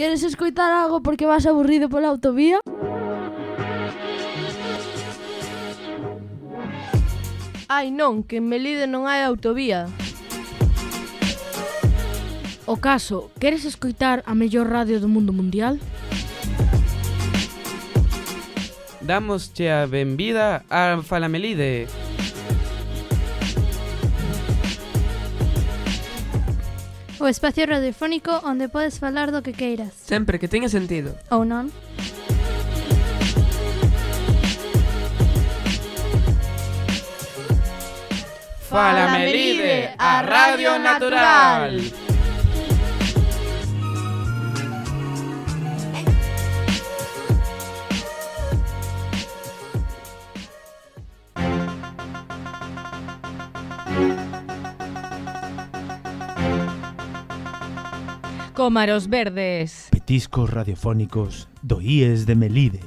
Queres escoitar algo porque vas aburrido pola autovía? Ai non, que en Melide non hai autovía. O caso, queres escoitar a mellor radio do mundo mundial? Damosche a benvida a Falamelide. Falamelide. O espacio radiofónico onde podes falar do que queiras. Sempre que teña sentido. Ou non? Falamelide, a Radio Natural. Cómaros verdes. Petiscos radiofónicos do IES de Melide.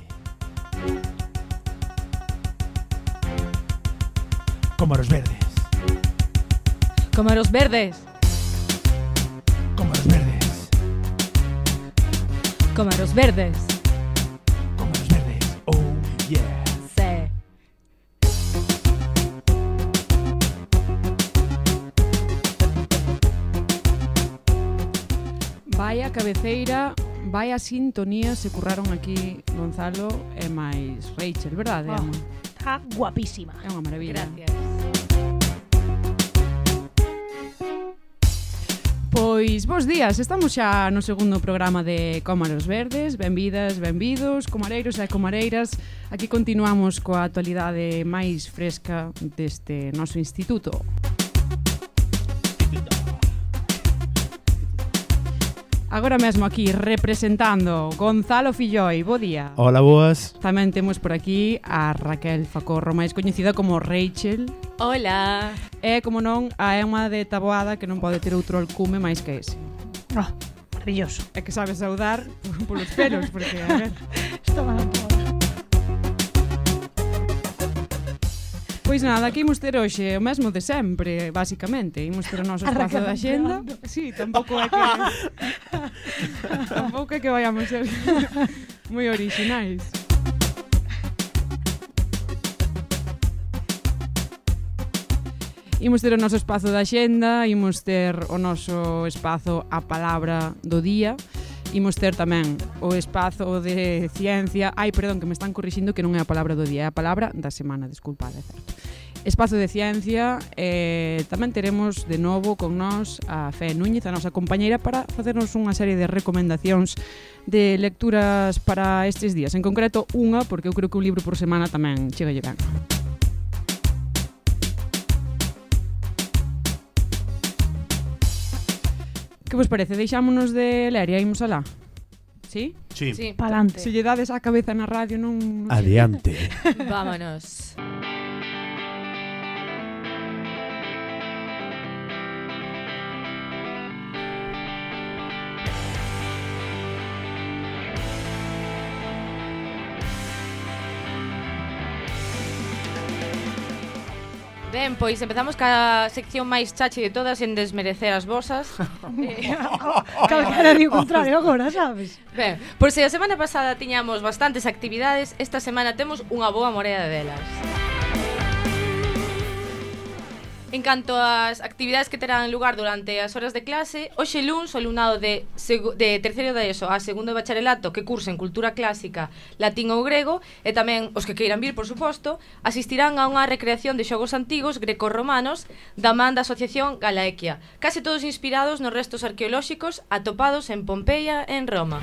Cómoros verdes. Cómaros verdes. Cómoros verdes. Cómaros verdes. Cómoros verdes. Oh yeah. cabeceira vai a sintonía se curraron aquí Gonzalo e máis Rachel, verdade? Oh, ama? está guapísima. É unha maravilla. Gracias. Pois, bons días, estamos xa no segundo programa de Cómaros Verdes Benvidas, benvidos, comareiros e comareiras Aquí continuamos coa actualidade máis fresca deste noso instituto Agora mesmo aquí representando Gonzalo Filloi, bo día. Hola, boas. Tamén temos por aquí a Raquel Facorro, máis coñecida como Rachel. Hola. E, como non, a Emma de Taboada que non pode ter outro alcume máis que ese. Ah, oh, maravilloso. É que sabe saudar polos pelos, porque... A ver. Estaba Pois nada, aquí imos ter hoxe o mesmo de sempre, basicamente. Imos ter o noso espazo da xenda. Sí, tampouco é que... tampouco é que vayamos ser moi orixinais. Imos ter o noso espazo da xenda, imos ter o noso espazo a palabra do día, imos ter tamén o espazo de ciencia. Ai, perdón, que me están corrixindo que non é a palabra do día, é a palabra da semana, desculpa, é certo. Espazo de Ciencia e eh, tamén teremos de novo con nós a Fe Núñez, a nosa compañeira, para facernos unha serie de recomendacións de lecturas para estes días. En concreto, unha, porque eu creo que un libro por semana tamén chega ben. Que vos parece? Deixámonos de ler e imos alá? Sí? Sí. sí. Palante. Se lle dades a cabeza na radio non... non Adiante. Vámonos. Vámonos. Ben, pois empezamos ca sección máis chachi de todas en desmerecer as vosas. eh, Calquera di o contrario agora, sabes? Ben, por se a semana pasada tiñamos bastantes actividades, esta semana temos unha boa morea de delas. En canto ás actividades que terán lugar durante as horas de clase, hoxe luns o alumnado de, de terceiro da ESO a segundo de bacharelato que cursen cultura clásica, latín ou grego, e tamén os que queiran vir, por suposto, asistirán a unha recreación de xogos antigos grecorromanos da man da Asociación Galaequia, case todos inspirados nos restos arqueolóxicos atopados en Pompeia e en Roma.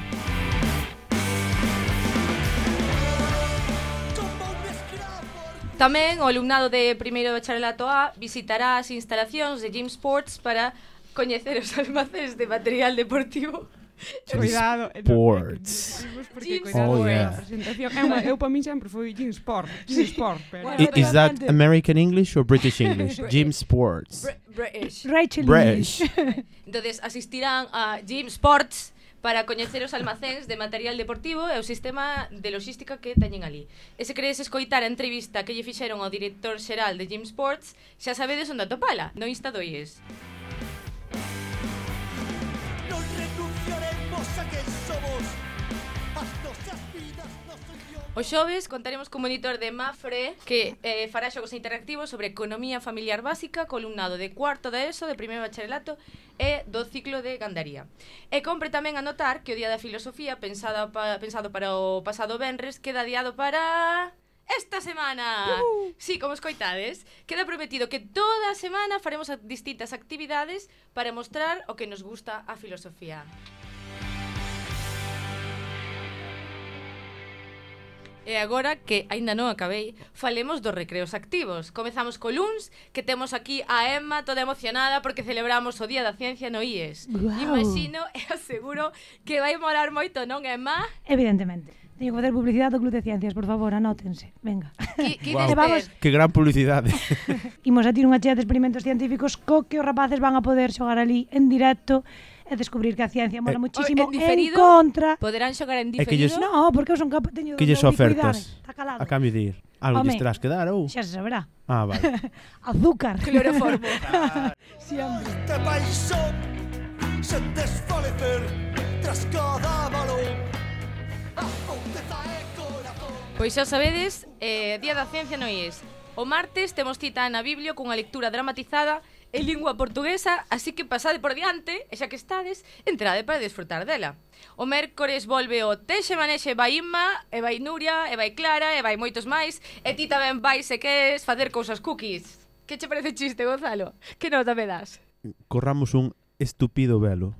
Tamén o alumnado de primeiro de bacharelato A visitará as instalacións de Gym Sports para coñecer os almacenes de material deportivo. Cuidado. eh, Sports. Porque cuidado Oh, coa yeah. presentación. Eu para min sempre foi Gym Sport. Gym Sport, pero... Is that American English or British English? Gym Sports. British. Rachel British. Entonces asistirán a Gym Sports para coñecer os almacéns de material deportivo e o sistema de logística que teñen ali. E se queredes escoitar a entrevista que lle fixeron ao director xeral de Gym Sports, xa sabedes onde atopala, no Insta do IES. O xoves contaremos co monitor de Mafre que eh, fará xogos interactivos sobre economía familiar básica, columnado de cuarto da ESO, de primeiro bacharelato e do ciclo de gandaría. E compre tamén anotar que o Día da Filosofía, pensado, pa, pensado para o pasado venres, queda adiado para esta semana. Uh! Sí, como escoitades, queda prometido que toda a semana faremos distintas actividades para mostrar o que nos gusta a filosofía. E agora que aínda non acabei, falemos dos recreos activos. Comezamos co luns, que temos aquí a Emma toda emocionada porque celebramos o Día da Ciencia no IES. Wow. Imagino e aseguro que vai morar moito, non, Emma? Evidentemente. Teño que facer publicidade do Club de Ciencias, por favor, anótense. Venga. Que, que, wow. vamos... que gran publicidade. Imos a ter unha chea de experimentos científicos co que os rapaces van a poder xogar ali en directo e descubrir que a ciencia mola eh, muchísimo en, diferido, en contra. Poderán xogar en diferido? É que lles, no, porque eu son capaz teño que lles ofertas a cambio de ir. Algo lles terás que dar ou? Xa se sabrá. Ah, vale. Azúcar. Cloroformo. Siempre. Este paixón se desfalecer tras cada balón. Pois xa sabedes, eh, Día da Ciencia no IES. O martes temos cita na Biblio cunha lectura dramatizada e lingua portuguesa, así que pasade por diante, e xa que estades, entrade para disfrutar dela. O mércores volve o Texe Manexe vai Inma, e vai Nuria, e vai Clara, e vai moitos máis, e ti tamén vai se queres facer cousas cookies. Que che parece chiste, Gonzalo? Que nota me das? Corramos un estupido velo.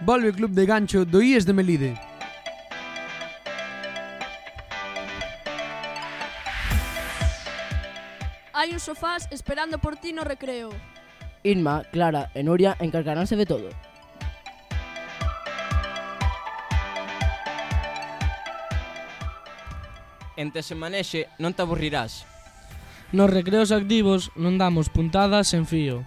Volve o Club de Gancho do IES de Melide. Hai uns sofás esperando por ti no recreo. Irma, Clara e Nuria encargaránse de todo. Ente se manexe non te aburrirás. Nos recreos activos non damos puntadas sen fío.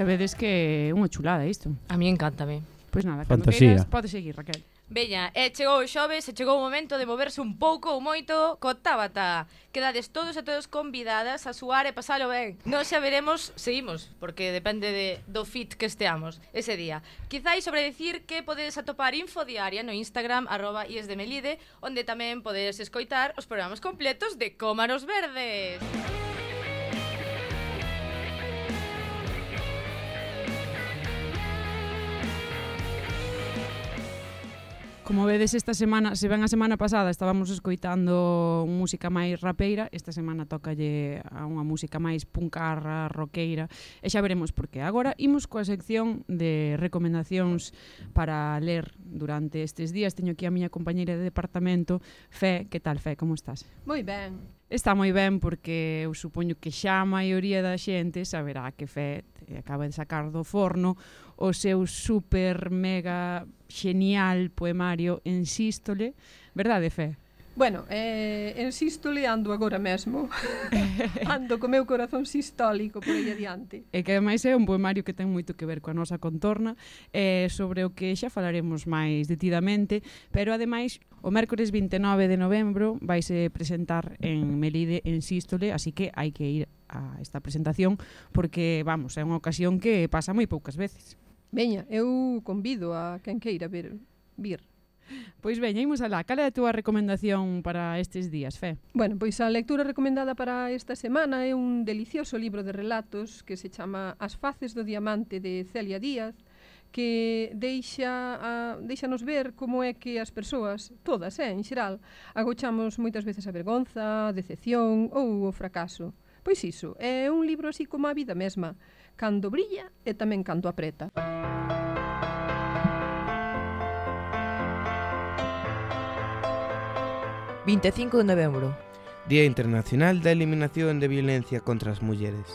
xa vedes que é unha chulada isto. A mí encántame. Pois nada, cando Fantasía. queiras, podes seguir, Raquel. Veña, e chegou o xoves e chegou o momento de moverse un pouco ou moito co Tabata. Quedades todos e todos convidadas a suar e pasalo ben. Non xa veremos, seguimos, porque depende de, do fit que esteamos ese día. Quizáis sobre decir que podedes atopar info diaria no Instagram arroba iesdemelide, onde tamén podedes escoitar os programas completos de Cómaros Verdes. Como vedes esta semana, se ven a semana pasada estábamos escoitando música máis rapeira, esta semana tocalle a unha música máis puncarra, roqueira, e xa veremos por que. Agora imos coa sección de recomendacións para ler durante estes días. Teño aquí a miña compañeira de departamento, Fe, que tal Fe, como estás? Moi ben. Está moi ben porque eu supoño que xa a maioría da xente saberá que Fe acaba de sacar do forno o seu super mega xenial poemario en sístole, verdade, Fe? Bueno, eh, en sístole ando agora mesmo. ando co meu corazón sistólico por aí adiante. E que ademais é un poemario que ten moito que ver coa nosa contorna, eh, sobre o que xa falaremos máis detidamente, pero ademais o mércores 29 de novembro vaise presentar en Melide en sístole, así que hai que ir a esta presentación porque, vamos, é unha ocasión que pasa moi poucas veces. Veña, eu convido a quen queira ver, vir. Pois veña, imos alá. Cal é a túa recomendación para estes días, Fe? Bueno, pois a lectura recomendada para esta semana é un delicioso libro de relatos que se chama As faces do diamante de Celia Díaz, que deixa a, deixanos ver como é que as persoas, todas, eh, en xeral, agochamos moitas veces a vergonza, a decepción ou o fracaso. Pois iso, é un libro así como a vida mesma cando brilla e tamén cando apreta. ...25 de novembro... Día Internacional da Eliminación de Violencia contra as Mulleres.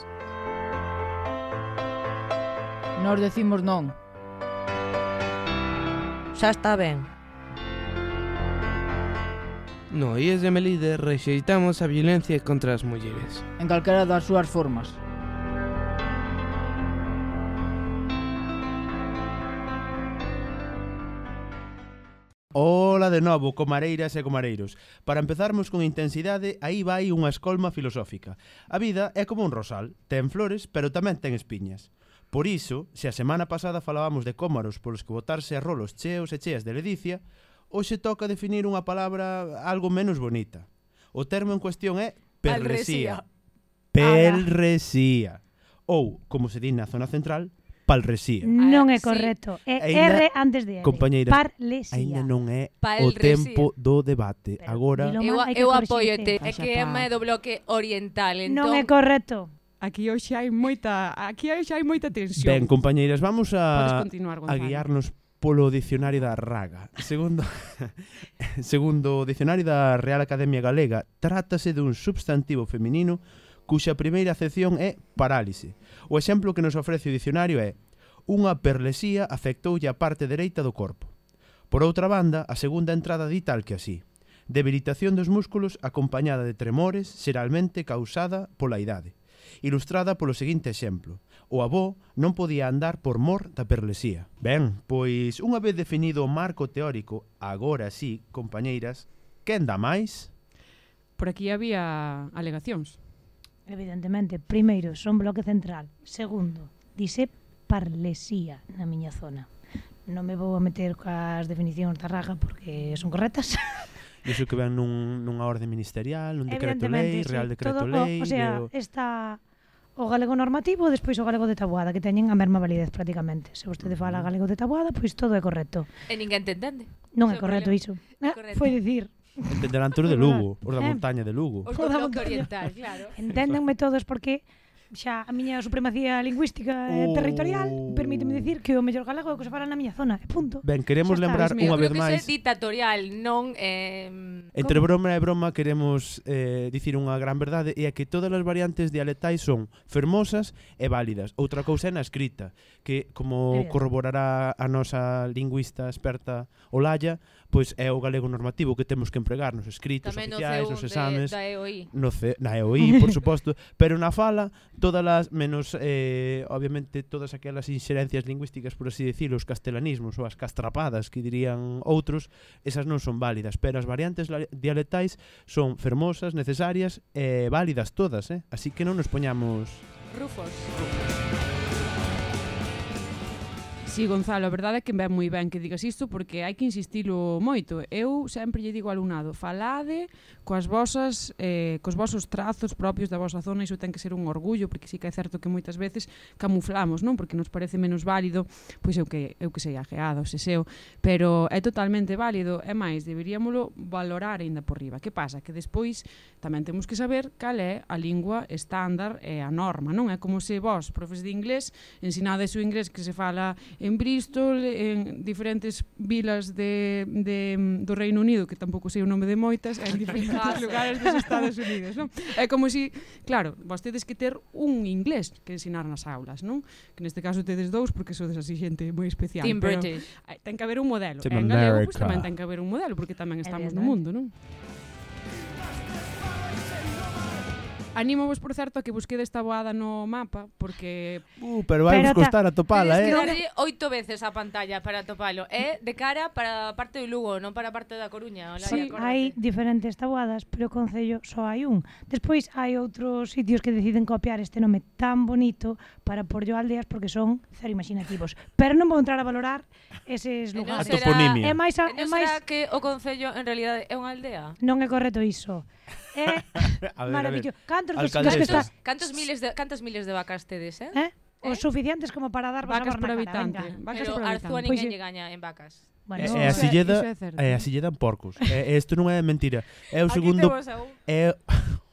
Nos decimos non. Xa está ben. No IES de Melide rexeitamos a violencia contra as mulleres. En calquera das súas formas. Ola de novo, comareiras e comareiros. Para empezarmos con intensidade, aí vai unha escolma filosófica. A vida é como un rosal, ten flores, pero tamén ten espiñas. Por iso, se a semana pasada falábamos de cómaros polos que botarse a rolos cheos e cheas de ledicia, hoxe toca definir unha palabra algo menos bonita. O termo en cuestión é perresía. Alresía. Pelresía. Ou, como se di na zona central, palresía. Ah, non é correcto. É R antes de R. Compañeiras, palresía. Ainda non é o tempo do debate. Pero, Agora eu, eu apoiote, é que é má do bloque oriental, entón. Non é entón- correcto. Aquí hoxe hai moita, aquí hoxe hai moita tensión. Ben, compañeiras, vamos a a guiarnos polo dicionario da Raga. Segundo segundo o dicionario da Real Academia Galega, trátase dun substantivo feminino cuxa primeira acepción é parálise. O exemplo que nos ofrece o dicionario é unha perlesía afectoulle a parte dereita do corpo. Por outra banda, a segunda entrada di tal que así. Debilitación dos músculos acompañada de tremores xeralmente causada pola idade. Ilustrada polo seguinte exemplo. O avó non podía andar por mor da perlesía. Ben, pois unha vez definido o marco teórico, agora sí, compañeiras, quen dá máis? Por aquí había alegacións. Evidentemente, primeiro, son bloque central. Segundo, dice parlesía na miña zona. Non me vou a meter coas definicións da raga porque son correctas. Iso que ven nun, nunha orde ministerial, nun decreto lei, sí, real decreto todo, lei... O, o sea, de... está o galego normativo e despois o galego de tabuada, que teñen a mesma validez prácticamente. Se vostede fala galego de tabuada, pois todo é correcto. E ninguén te entende. Non é correcto iso. Ah, correcto. Foi dicir, entenderán todos de Lugo, os da eh, montaña de Lugo. Os do bloque oriental, claro. Enténdanme todos porque xa a miña supremacía lingüística eh, oh. territorial permíteme dicir que o mellor galego é o que se fala na miña zona, e punto. Ben, queremos xa lembrar unha vez máis. Creo que é ditatorial, non eh Entre ¿Cómo? broma e broma queremos eh dicir unha gran verdade e é que todas as variantes dialectais son fermosas e válidas. Outra cousa é na escrita, que como corroborará a nosa lingüista experta Olalla, pois é o galego normativo que temos que empregar nos escritos Tamén oficiais, no nos exames, da EOI. no C, na EOI, por suposto, pero na fala todas as menos eh, obviamente todas aquelas inxerencias lingüísticas por así decirlo, os castelanismos ou as castrapadas que dirían outros, esas non son válidas, pero as variantes dialectais son fermosas, necesarias e eh, válidas todas, eh? Así que non nos poñamos rufos. rufos sí, Gonzalo, a verdade é que ven moi ben que digas isto porque hai que insistilo moito. Eu sempre lle digo ao alumnado, falade coas vosas, eh, cos vosos trazos propios da vosa zona, iso ten que ser un orgullo, porque sí que é certo que moitas veces camuflamos, non? Porque nos parece menos válido, pois eu que, eu que sei, a geada, o pero é totalmente válido, é máis, deberíamolo valorar aínda por riba. Que pasa? Que despois tamén temos que saber cal é a lingua estándar e a norma, non? É como se vos, profes de inglés, ensinades o inglés que se fala en Bristol, en diferentes vilas de, de, do Reino Unido, que tampouco sei o nome de moitas, en diferentes lugares dos Estados Unidos. Non? É como si, claro, vos tedes que ter un inglés que ensinar nas aulas, non? Que neste caso tedes dous, porque sodes así xente moi especial. Team pero, British. Ten que haber un modelo. Team en galego, pues, tamén ten que haber un modelo, porque tamén estamos no mundo, non? Animo vos, por certo, a que busquedes esta no mapa, porque... Uh, pero vai vos costar atopala, eh? Tens oito veces a pantalla para atopalo. É eh? de cara para a parte do Lugo, non para a parte da Coruña. Olaya, sí, hai diferentes taboadas, pero o Concello só hai un. Despois hai outros sitios que deciden copiar este nome tan bonito para porllo aldeas porque son cero imaginativos. Pero non vou entrar a valorar eses lugares. A toponimia. É máis, a, é máis... Será que o Concello en realidade é unha aldea? Non é correcto iso. É maravilloso cantos Alcaldesa. que está... Cantos miles de cantos miles de vacas tedes, eh? eh? eh? Os suficientes como para dar vacas por habitante. Cara, vacas Pero por habitante. Arzúa ninguén lle gaña en vacas. Bueno, eh, eh, a silleda, é, é, a silleda en porcos. eh, isto non é mentira. É o segundo... é,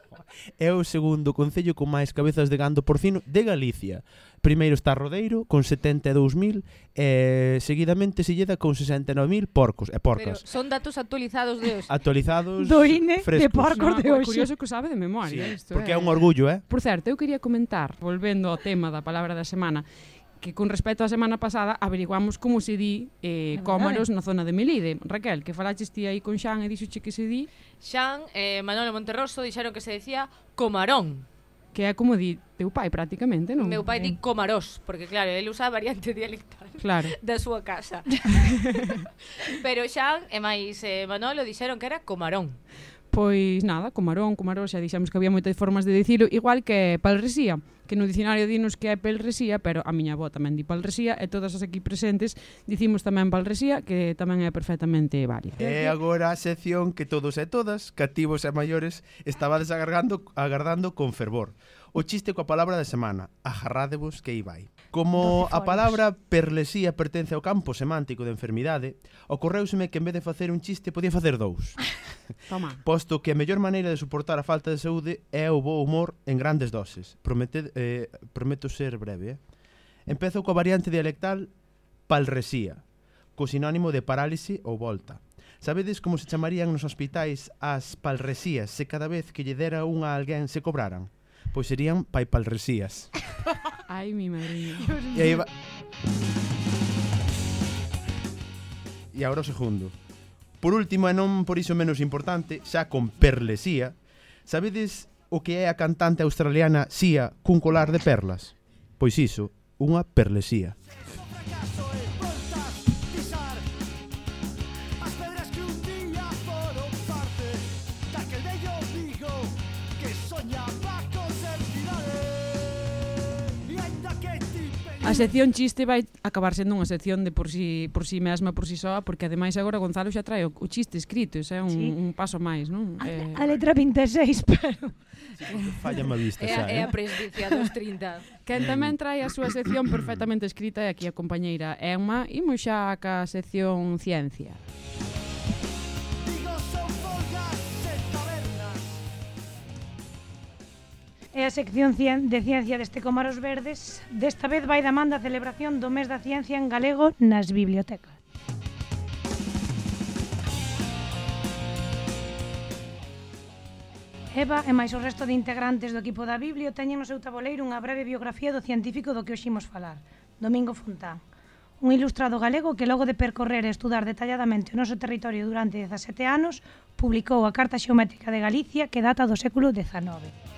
é o segundo concello con máis cabezas de gando porcino de Galicia. Primeiro está Rodeiro con 72.000 e seguidamente Silleda con 69.000 porcos e porcas. Pero son datos actualizados de hoxe. Actualizados. Do INE frescos. de porcos no, de hoxe. curioso que sabe de memoria sí, isto. Porque eh? é un orgullo, eh? Por certo, eu quería comentar, volvendo ao tema da palabra da semana, que con respecto á semana pasada averiguamos como se di eh, cómaros na zona de Melide. Raquel, que falaches ti aí con Xan e dixoche que se di... Xan e eh, Manolo Monterroso dixeron que se decía comarón. Que é como di teu pai prácticamente, non? Meu pai di eh. comarós, porque claro, ele usa a variante dialectal claro. da súa casa. Pero Xan e máis eh, Manolo dixeron que era comarón. Pois nada, Comarón, Comarón, xa dixemos que había moitas formas de dicilo, igual que palresía, que no dicionario dinos que é pelresía, pero a miña avó tamén di palresía e todas as aquí presentes dicimos tamén palresía, que tamén é perfectamente válida. E agora a sección que todos e todas, cativos e maiores, estabades agardando, agardando con fervor. O chiste coa palabra da semana, agarrádevos que aí vai. Como a palabra perlesía pertence ao campo semántico de enfermidade, ocorreuseme que en vez de facer un chiste podía facer dous. Toma. Posto que a mellor maneira de suportar a falta de saúde é o bo humor en grandes doses. Promete, eh, prometo ser breve. Eh? Empezo coa variante dialectal palresía, co sinónimo de parálise ou volta. Sabedes como se chamarían nos hospitais as palresías se cada vez que lle dera unha a alguén se cobraran? Pois serían paipalresías. Ai, mi madriña. E aí va... E agora o segundo. Por último, e non por iso menos importante, xa con perlesía, sabedes o que é a cantante australiana Sia cun colar de perlas? Pois iso, unha perlesía. A sección chiste vai acabar sendo unha sección de por si, por si mesma, por si soa, porque ademais agora Gonzalo xa trae o, o chiste escrito, é un, sí. un paso máis, non? A, eh, a letra 26, pero... Falla má vista xa, é, eh? a presbicia dos 30. Quen tamén trae a súa sección perfectamente escrita é aquí a compañeira Emma, imos xa ca sección Ciencia. Ciencia. É a sección de Ciencia deste Comaros Verdes desta vez vai da manda a celebración do Mes da Ciencia en galego nas bibliotecas. Eva e máis o resto de integrantes do equipo da Biblio teñen no seu taboleiro unha breve biografía do científico do que hoximos falar, Domingo Fontán. Un ilustrado galego que logo de percorrer e estudar detalladamente o noso territorio durante 17 anos, publicou a Carta Xeométrica de Galicia que data do século XIX.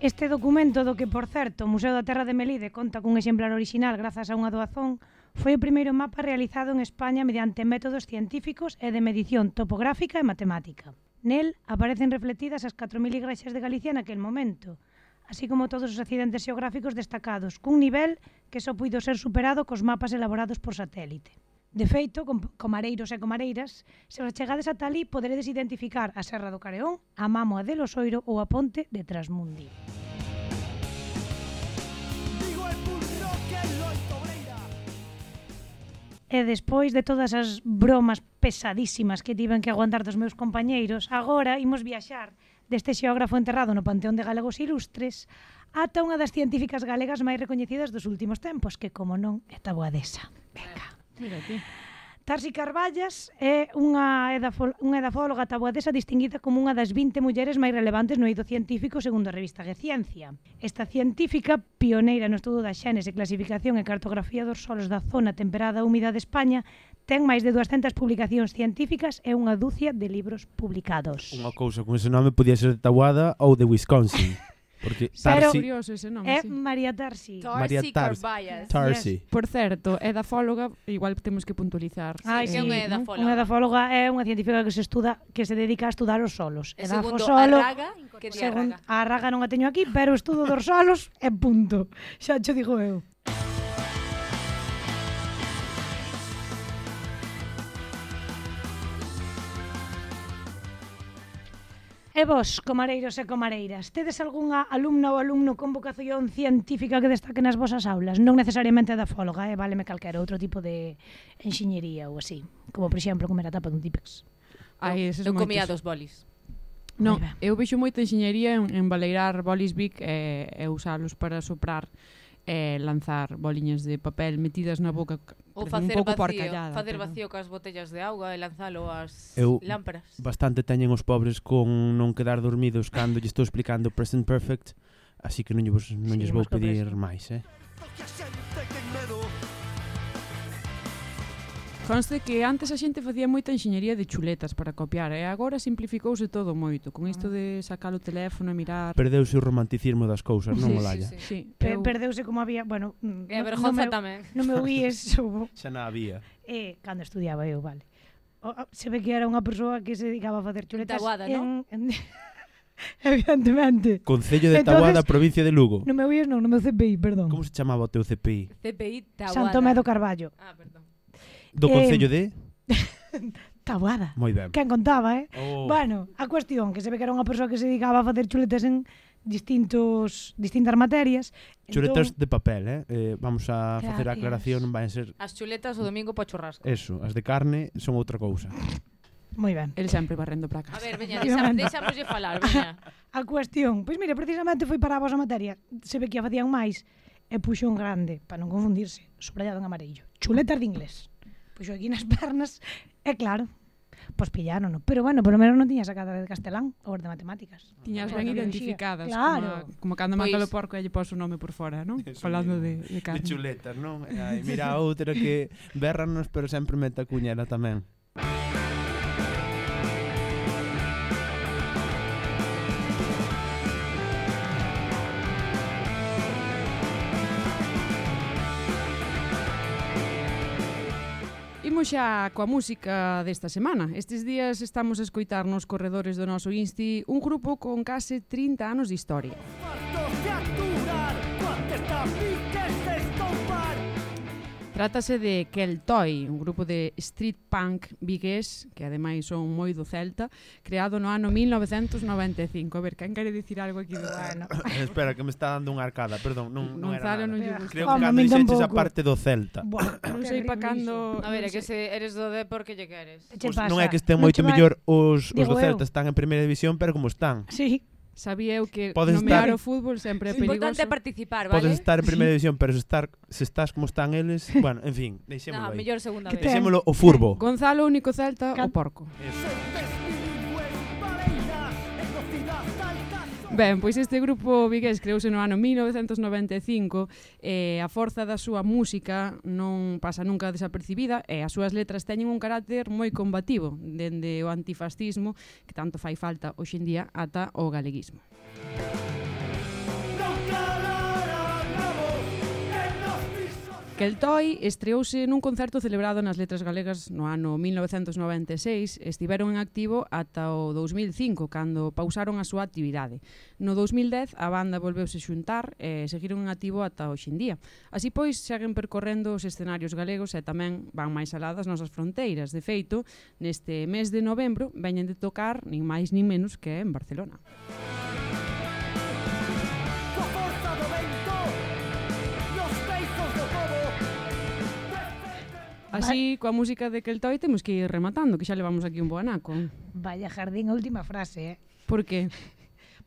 Este documento, do que, por certo, o Museo da Terra de Melide conta cun exemplar orixinal grazas a unha doazón, foi o primeiro mapa realizado en España mediante métodos científicos e de medición topográfica e matemática. Nel aparecen refletidas as 4.000 igrexas de Galicia naquel momento, así como todos os accidentes xeográficos destacados, cun nivel que só puido ser superado cos mapas elaborados por satélite. De feito, com, comareiros e comareiras, se vos chegades ata ali, poderedes identificar a Serra do Careón, a Mámoa de Losoiro ou a Ponte de Trasmundi. E despois de todas as bromas pesadísimas que tiven que aguantar dos meus compañeiros, agora imos viaxar deste xeógrafo enterrado no Panteón de Galegos Ilustres ata unha das científicas galegas máis recoñecidas dos últimos tempos, que, como non, é taboadesa. Venga. Mírate. Tarsi Carballas é unha, edafol, unha edafóloga taboadesa distinguida como unha das 20 mulleres máis relevantes no eido científico segundo a revista de Ciencia. Esta científica, pioneira no estudo da xenes e clasificación e cartografía dos solos da zona temperada húmida de España, ten máis de 200 publicacións científicas e unha dúcia de libros publicados. Unha cousa con ese nome podía ser de Tabuada ou de Wisconsin. Porque Pero Tarsi, curioso ese nome, É eh, sí. María Tarsi. María Tarsi Tarsi. Por certo, é edafóloga, igual temos que puntualizar. Ai, sí, que é unha edafóloga. Unha edafóloga é unha científica que se estuda que se dedica a estudar os solos. E segundo, solo, a raga, que di a raga? A raga non a teño aquí, pero estudo dos solos e punto. Xa cho digo eu. E vos, comareiros e comareiras, tedes algunha alumna ou alumno con vocación científica que destaque nas vosas aulas? Non necesariamente da fóloga, eh? váleme calquera outro tipo de enxeñería ou así, como por exemplo comer a tapa dun típex. Ai, eses eu comía dos bolis. Non, eu vexo moita enxeñería en, en baleirar bolis bic e, e usalos para soprar e lanzar boliñas de papel metidas na boca Ou facer un pouco vacío, callada, facer pero... vacío cas botellas de auga e lanzalo ás Eu lámparas. Bastante teñen os pobres con non quedar dormidos cando lle estou explicando Present Perfect, así que non lle vos non lles vou pedir máis, eh. Que a xente ten medo Conste que antes a xente facía moita enxeñería de chuletas para copiar e agora simplificouse todo moito con isto ah. de sacar o teléfono e mirar. Perdeuse o romanticismo das cousas, non sí, o lalla. Sí, sí. Eu... Perdeuse como había, bueno, e a vergonza no meu, tamén. No meu IES hubo. Xa na había. Eh, cando estudiaba eu, vale. O, se ve que era unha persoa que se dedicaba a facer chuletas Taguada, en, en, evidentemente. Concello de Taboada, provincia de Lugo. Non me oíes, non, no meu CPI, perdón. Como se chamaba o teu CPI? CPI Taboada. Santo Medo Carballo. Ah, perdón. Do Concello de... Taboada. Moi ben. Quen contaba, eh? Oh. Bueno, a cuestión, que se ve que era unha persoa que se dedicaba a facer chuletas en distintos distintas materias. Chuletas entón... de papel, eh? eh vamos a Gracias. facer a aclaración, van a ser... As chuletas o domingo pa churrasco. Eso, as de carne son outra cousa. Moi ben. El sempre barrendo para casa. A ver, veña, deixamos de falar, veña. A, cuestión, pois mira, precisamente foi para a vosa materia. Se ve que a facían máis e puxo un grande, para non confundirse, subrayado en amarillo. Chuletas de inglés. Pois puxo aquí nas pernas, e claro, pois pillaron, no. pero bueno, polo menos non tiñas a de castelán ou de matemáticas. Tiñas pois ben identificadas, claro. como, como cando pois... mata o porco e lle pos o nome por fora, non? Falando de, de carne. De chuletas, non? Ai, mira a outra que berranos, pero sempre meta cuñera tamén. Imos xa coa música desta semana. Estes días estamos a escoitar nos corredores do noso Insti un grupo con case 30 anos de historia. Cuarto, Trátase de Keltoi, un grupo de street punk vigués, que ademais son moi do Celta, creado no ano 1995. A ver, quen quere dicir algo aquí do ano? Espera, que me está dando unha arcada, perdón, non, non Gonzalo era nada. Non lle gusta. Creo que cando dixeches a parte do Celta. Buah, non sei pa cando... A ver, é que se eres do Depor que lle queres. Pues pois non é que estén moito mellor os, os do Celta, están en primeira división, pero como están. Sí, Sabía eu que Podes nomear estar... o fútbol sempre é perigoso. Importante participar, vale? Podes estar en primeira división, pero se, estar, se estás como están eles... Bueno, en fin, deixémolo no, aí. mellor segunda vez. Deixémolo o furbo. Gonzalo, único celta, Can... o porco. Eso. Ben, pois este grupo vigués creouse no ano 1995 e eh, a forza da súa música non pasa nunca desapercibida e eh, as súas letras teñen un carácter moi combativo dende o antifascismo que tanto fai falta hoxendía ata o galeguismo. Música Queltoi estreouse nun concerto celebrado nas Letras Galegas no ano 1996, estiveron en activo ata o 2005, cando pausaron a súa actividade. No 2010 a banda volveuse xuntar e seguiron en activo ata hoxendía. Así pois, seguen percorrendo os escenarios galegos e tamén van máis alá das nosas fronteiras. De feito, neste mes de novembro veñen de tocar nin máis nin menos que en Barcelona. Música Así, coa música de Keltoi, temos que ir rematando, que xa levamos aquí un boanaco. Vaya jardín, a última frase, eh? Por que?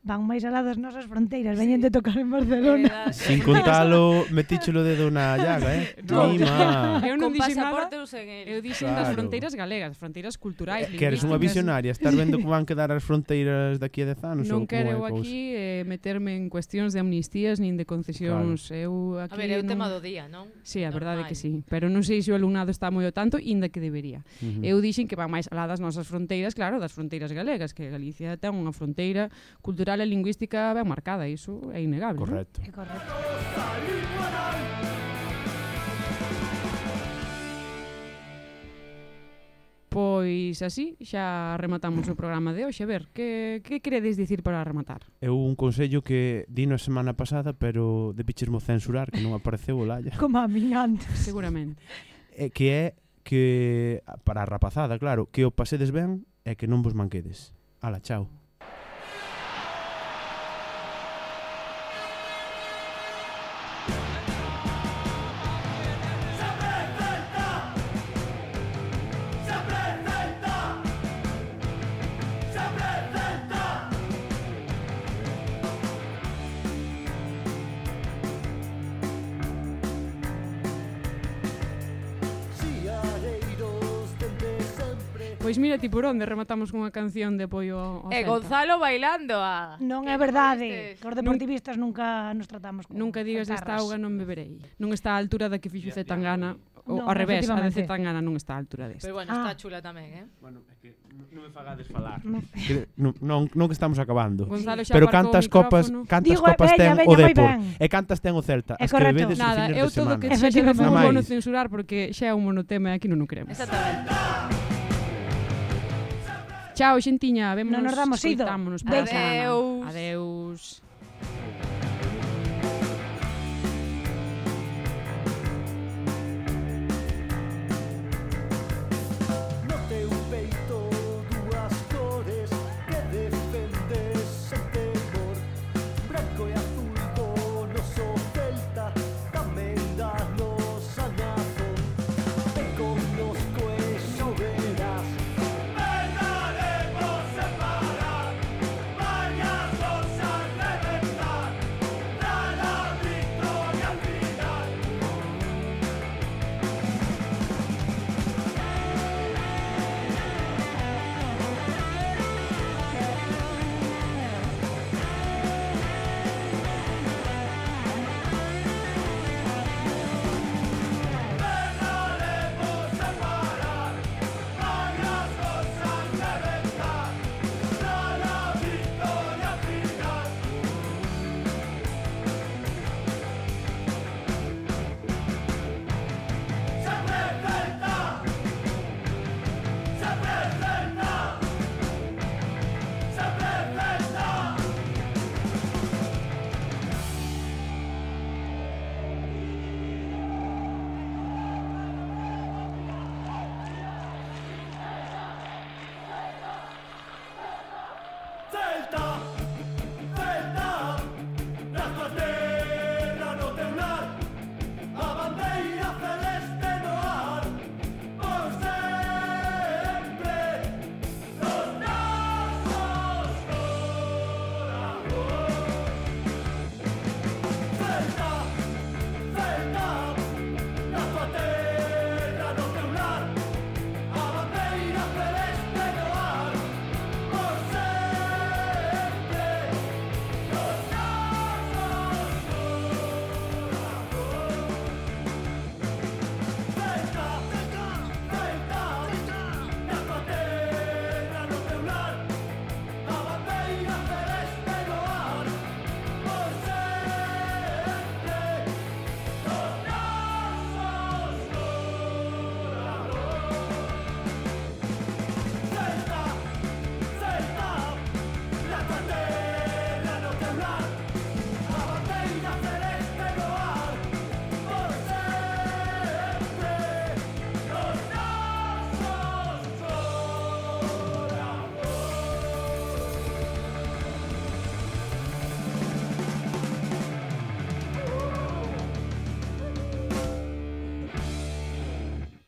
van máis alá das nosas fronteiras, sí. veñen de tocar en Barcelona. Eh, Sin contalo, metíchelo o dedo na llaga, eh? No, Mima. Eu non dixen nada. Eu dixen claro. das fronteiras galegas, fronteiras culturais, eh, Que eres unha visionaria, estás vendo como van quedar as fronteiras daqui a 10 anos Non quero eu aquí eh, meterme en cuestións de amnistías nin de concesións. Claro. Eu aquí A ver, é o non... tema do día, non? Sí, a verdade que sí, pero non sei se o alumnado está moi o tanto, inda que debería. Uh -huh. Eu dixen que van máis alá das nosas fronteiras, claro, das fronteiras galegas, que Galicia ten unha fronteira cultural cultural e lingüística ben marcada, iso é innegable. Correcto. É correcto. Pois así xa rematamos o programa de hoxe. A ver, que, que queredes dicir para rematar? Eu un consello que dino a semana pasada, pero de pichismo censurar, que non apareceu o Lalla. Como a min antes. Seguramente. É que é que, para a rapazada, claro, que o pasedes ben e que non vos manquedes. Ala, chao. Pois mira ti por onde rematamos cunha canción de apoio ao, ao E Celta. Gonzalo bailando a... Non é verdade, pois os deportivistas nunca nos tratamos con Nunca digas desta auga non beberei. Non está á altura da que fixo Zetangana. Ou no, ao revés, a de Zetangana non está á altura desta. Pero bueno, ah. está chula tamén, eh? Bueno, é que non me fagades falar. Que non, non, non que estamos acabando. Gonzalo xa Pero cantas copas, cantas Digo, copas bella, ten bella, o Depor. E cantas ten o Celta. É as correcto. que bebedes Nada, eu todo que xa que non vou censurar porque xa é un monotema e aquí non o queremos. Exactamente. Chao, xentiña. Vémonos, no nos damos ido. Beixa. Adeus. Adeus.